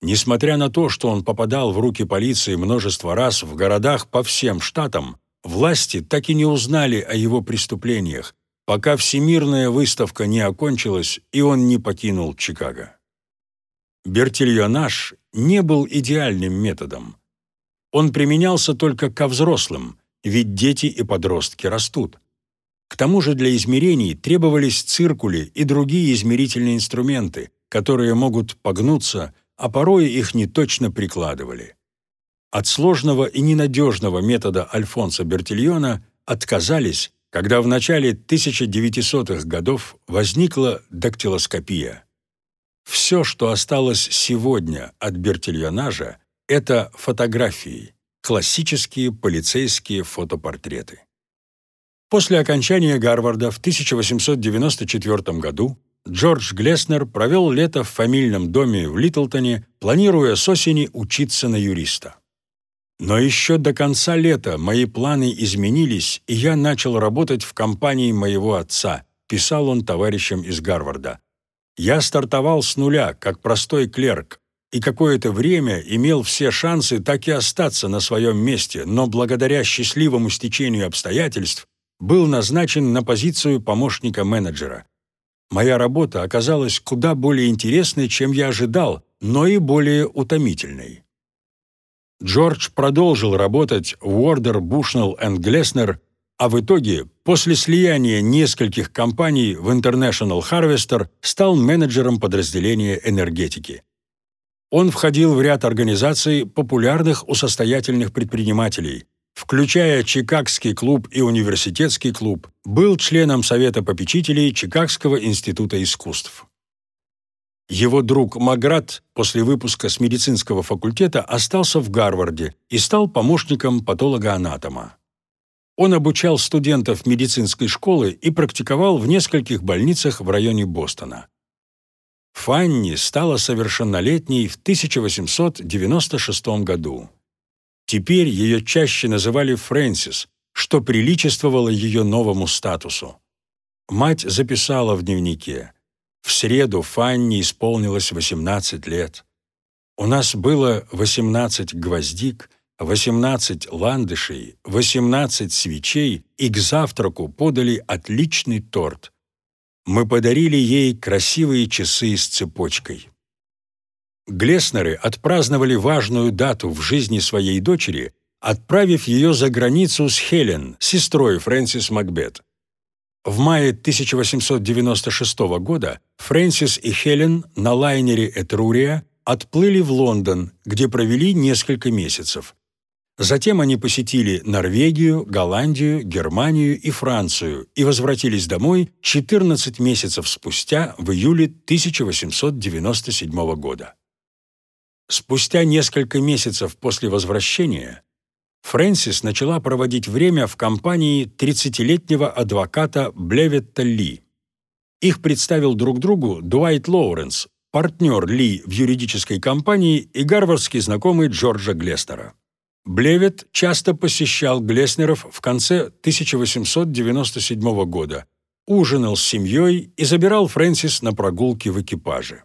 Несмотря на то, что он попадал в руки полиции множество раз в городах по всем штатам, власти так и не узнали о его преступлениях, пока Всемирная выставка не окончилась и он не покинул Чикаго. Бертильонаж не был идеальным методом. Он применялся только ко взрослым, ведь дети и подростки растут. К тому же для измерений требовались циркули и другие измерительные инструменты, которые могут погнуться, а порой их неточно прикладывали. От сложного и ненадежного метода Альфонса Бертильона отказались когда в начале 1900-х годов возникла дактилоскопия. Все, что осталось сегодня от бертильонажа, это фотографии, классические полицейские фотопортреты. После окончания Гарварда в 1894 году Джордж Глеснер провел лето в фамильном доме в Литлтоне, планируя с осени учиться на юриста. Но еще до конца лета мои планы изменились, и я начал работать в компании моего отца, писал он товарищам из Гарварда. Я стартовал с нуля, как простой клерк, и какое-то время имел все шансы так и остаться на своем месте, но благодаря счастливому стечению обстоятельств был назначен на позицию помощника менеджера. Моя работа оказалась куда более интересной, чем я ожидал, но и более утомительной. Джордж продолжил работать в Warder Bushnell Glessner, а в итоге, после слияния нескольких компаний в International Harvester, стал менеджером подразделения энергетики. Он входил в ряд организаций, популярных у состоятельных предпринимателей, включая Чикагский клуб и Университетский клуб, был членом Совета попечителей Чикагского института искусств. Его друг Маград после выпуска с медицинского факультета остался в Гарварде и стал помощником патолога-анатома. Он обучал студентов медицинской школы и практиковал в нескольких больницах в районе Бостона. Фанни стала совершеннолетней в 1896 году. Теперь ее чаще называли Фрэнсис, что приличествовало ее новому статусу. Мать записала в дневнике «В среду Фанни исполнилось 18 лет. У нас было 18 гвоздик, 18 ландышей, 18 свечей, и к завтраку подали отличный торт. Мы подарили ей красивые часы с цепочкой. Глеснеры отпраздновали важную дату в жизни своей дочери, отправив ее за границу с Хелен, сестрой Фрэнсис Макбет. В мае 1896 года Фрэнсис и Хелен на лайнере «Этрурия» отплыли в Лондон, где провели несколько месяцев. Затем они посетили Норвегию, Голландию, Германию и Францию и возвратились домой 14 месяцев спустя в июле 1897 года. Спустя несколько месяцев после возвращения Фрэнсис начала проводить время в компании 30-летнего адвоката Блеветта Ли. Их представил друг другу Дуайт Лоуренс, партнер Ли в юридической компании и гарвардский знакомый Джорджа Глестера. Блевет часто посещал Глеснеров в конце 1897 года, ужинал с семьей и забирал Фрэнсис на прогулки в экипаже.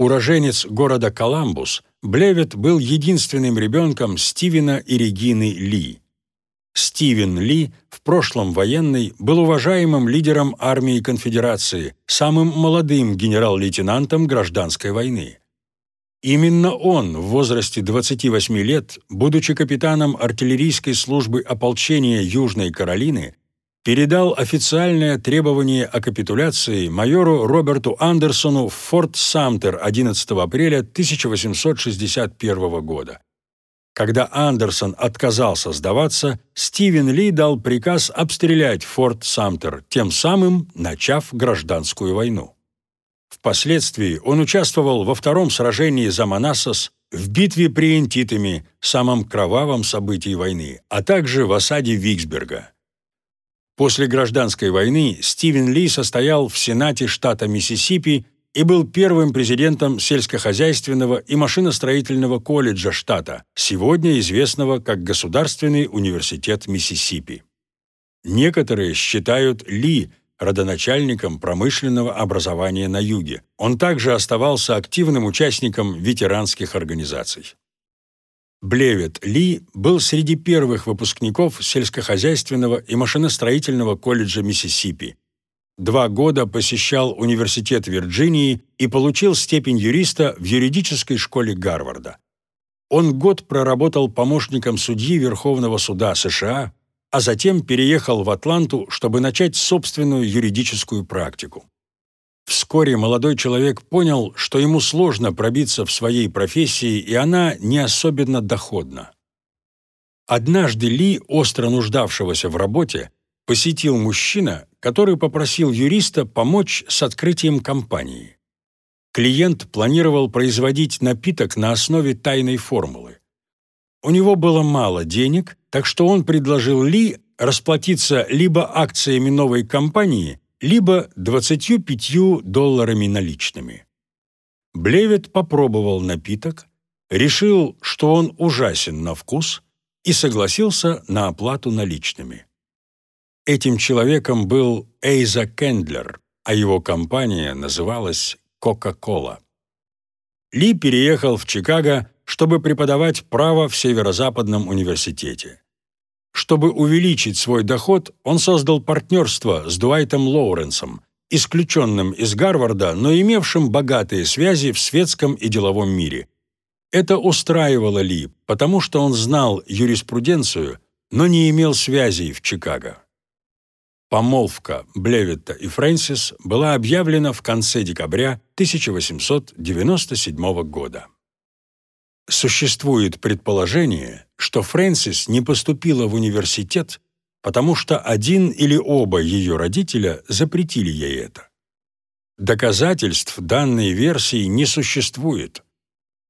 Уроженец города Коламбус, Блевет был единственным ребенком Стивена и Регины Ли. Стивен Ли, в прошлом военный, был уважаемым лидером армии конфедерации, самым молодым генерал-лейтенантом гражданской войны. Именно он в возрасте 28 лет, будучи капитаном артиллерийской службы ополчения Южной Каролины, передал официальное требование о капитуляции майору Роберту Андерсону в Форт Самтер 11 апреля 1861 года. Когда Андерсон отказался сдаваться, Стивен Ли дал приказ обстрелять Форт Самтер, тем самым начав гражданскую войну. Впоследствии он участвовал во втором сражении за Манассас, в битве при Энтитами, самом кровавом событии войны, а также в осаде Виксберга. После гражданской войны Стивен Ли состоял в Сенате штата Миссисипи и был первым президентом сельскохозяйственного и машиностроительного колледжа штата, сегодня известного как Государственный университет Миссисипи. Некоторые считают Ли родоначальником промышленного образования на юге. Он также оставался активным участником ветеранских организаций. Блевет Ли был среди первых выпускников сельскохозяйственного и машиностроительного колледжа Миссисипи. Два года посещал Университет Вирджинии и получил степень юриста в юридической школе Гарварда. Он год проработал помощником судьи Верховного суда США, а затем переехал в Атланту, чтобы начать собственную юридическую практику. Вскоре молодой человек понял, что ему сложно пробиться в своей профессии, и она не особенно доходна. Однажды Ли, остро нуждавшегося в работе, посетил мужчина, который попросил юриста помочь с открытием компании. Клиент планировал производить напиток на основе тайной формулы. У него было мало денег, так что он предложил Ли расплатиться либо акциями новой компании, либо 25 долларами наличными. Блевет попробовал напиток, решил, что он ужасен на вкус и согласился на оплату наличными. Этим человеком был Эйза Кендлер, а его компания называлась «Кока-кола». Ли переехал в Чикаго, чтобы преподавать право в Северо-Западном университете. Чтобы увеличить свой доход, он создал партнерство с Дуайтом Лоуренсом, исключенным из Гарварда, но имевшим богатые связи в светском и деловом мире. Это устраивало Ли, потому что он знал юриспруденцию, но не имел связей в Чикаго. Помолвка Блевитта и Фрэнсис была объявлена в конце декабря 1897 года. Существует предположение, что Фрэнсис не поступила в университет, потому что один или оба ее родителя запретили ей это. Доказательств данной версии не существует.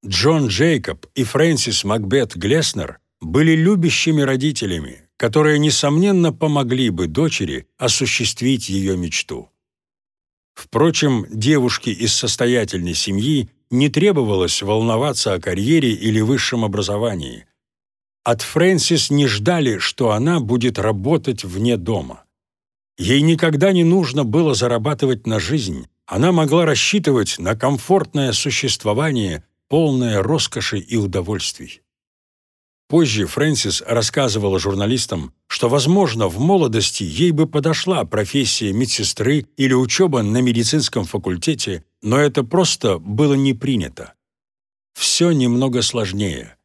Джон Джейкоб и Фрэнсис Макбет Глеснер были любящими родителями, которые, несомненно, помогли бы дочери осуществить ее мечту. Впрочем, девушке из состоятельной семьи не требовалось волноваться о карьере или высшем образовании. От Фрэнсис не ждали, что она будет работать вне дома. Ей никогда не нужно было зарабатывать на жизнь, она могла рассчитывать на комфортное существование, полное роскоши и удовольствий. Позже Фрэнсис рассказывала журналистам, что, возможно, в молодости ей бы подошла профессия медсестры или учеба на медицинском факультете, но это просто было не принято. Все немного сложнее.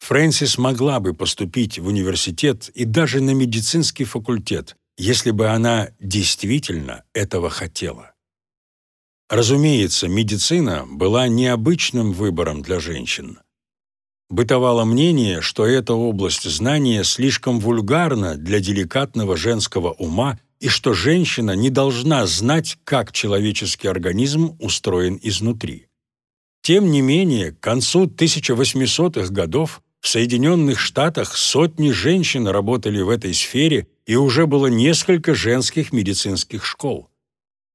Фрэнсис могла бы поступить в университет и даже на медицинский факультет, если бы она действительно этого хотела. Разумеется, медицина была необычным выбором для женщин. Бытовало мнение, что эта область знания слишком вульгарна для деликатного женского ума и что женщина не должна знать, как человеческий организм устроен изнутри. Тем не менее, к концу 1800-х годов в Соединенных Штатах сотни женщин работали в этой сфере и уже было несколько женских медицинских школ.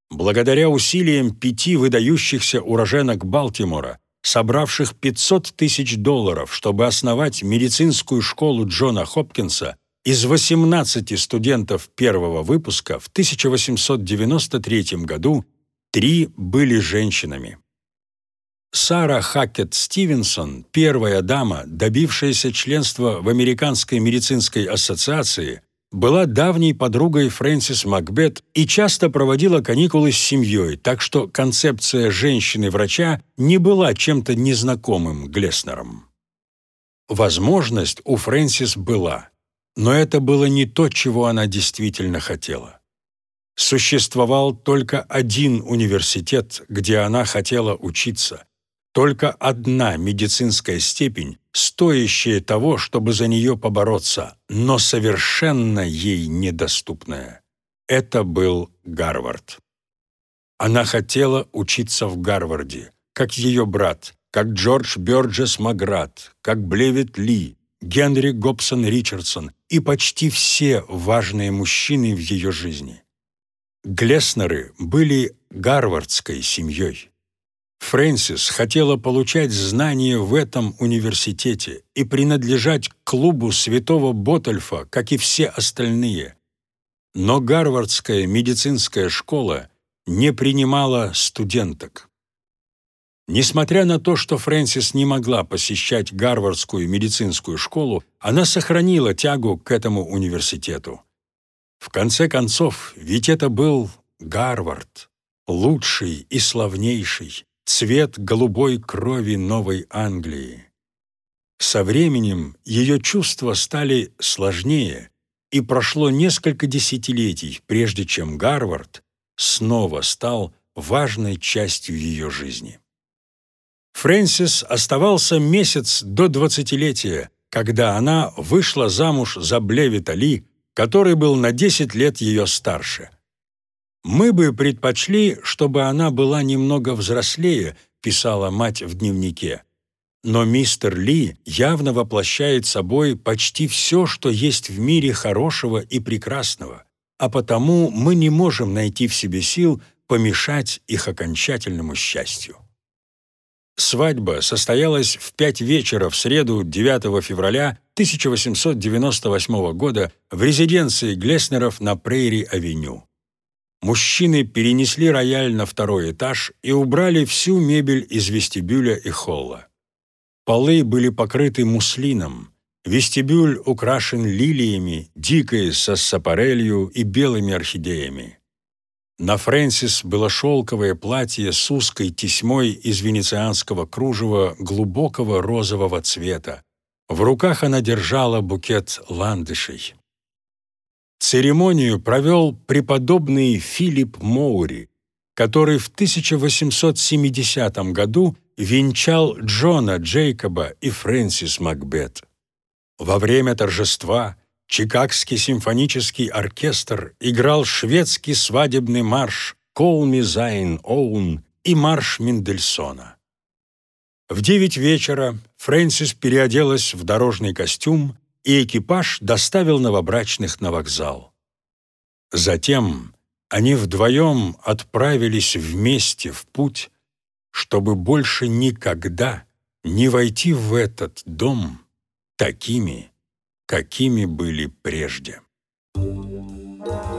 Благодаря усилиям пяти выдающихся уроженок Балтимора, собравших 500 тысяч долларов, чтобы основать медицинскую школу Джона Хопкинса, из 18 студентов первого выпуска в 1893 году три были женщинами. Сара Хакет Стивенсон, первая дама, добившаяся членства в Американской медицинской ассоциации, была давней подругой Фрэнсис Макбет и часто проводила каникулы с семьей, так что концепция женщины-врача не была чем-то незнакомым Глеснером. Возможность у Фрэнсис была, но это было не то, чего она действительно хотела. Существовал только один университет, где она хотела учиться, только одна медицинская степень, стоящая того, чтобы за нее побороться, но совершенно ей недоступная. Это был Гарвард. Она хотела учиться в Гарварде, как ее брат, как Джордж Бёрджес Маград, как Блевит Ли, Генри Гобсон Ричардсон и почти все важные мужчины в ее жизни. Глеснеры были гарвардской семьей. Фрэнсис хотела получать знания в этом университете и принадлежать к клубу святого Ботальфа, как и все остальные. Но Гарвардская медицинская школа не принимала студенток. Несмотря на то, что Фрэнсис не могла посещать Гарвардскую медицинскую школу, она сохранила тягу к этому университету. В конце концов, ведь это был Гарвард, лучший и славнейший, цвет голубой крови Новой Англии. Со временем ее чувства стали сложнее, и прошло несколько десятилетий, прежде чем Гарвард снова стал важной частью ее жизни. Фрэнсис оставался месяц до двадцатилетия, когда она вышла замуж за Блевита Ли, который был на 10 лет ее старше – «Мы бы предпочли, чтобы она была немного взрослее», писала мать в дневнике. Но мистер Ли явно воплощает собой почти все, что есть в мире хорошего и прекрасного, а потому мы не можем найти в себе сил помешать их окончательному счастью. Свадьба состоялась в пять вечера в среду 9 февраля 1898 года в резиденции Глеснеров на Прейри-авеню. Мужчины перенесли рояль на второй этаж и убрали всю мебель из вестибюля и холла. Полы были покрыты муслином, вестибюль украшен лилиями, дикой со сапарелью и белыми орхидеями. На Фрэнсис было шелковое платье с узкой тесьмой из венецианского кружева глубокого розового цвета. В руках она держала букет ландышей. Церемонию провел преподобный Филипп Моури, который в 1870 году венчал Джона Джейкоба и Фрэнсис Макбет. Во время торжества Чикагский симфонический оркестр играл шведский свадебный марш «Call Зайн Оун» и марш Мендельсона. В девять вечера Фрэнсис переоделась в дорожный костюм, и экипаж доставил новобрачных на вокзал. Затем они вдвоем отправились вместе в путь, чтобы больше никогда не войти в этот дом такими, какими были прежде. Thank you.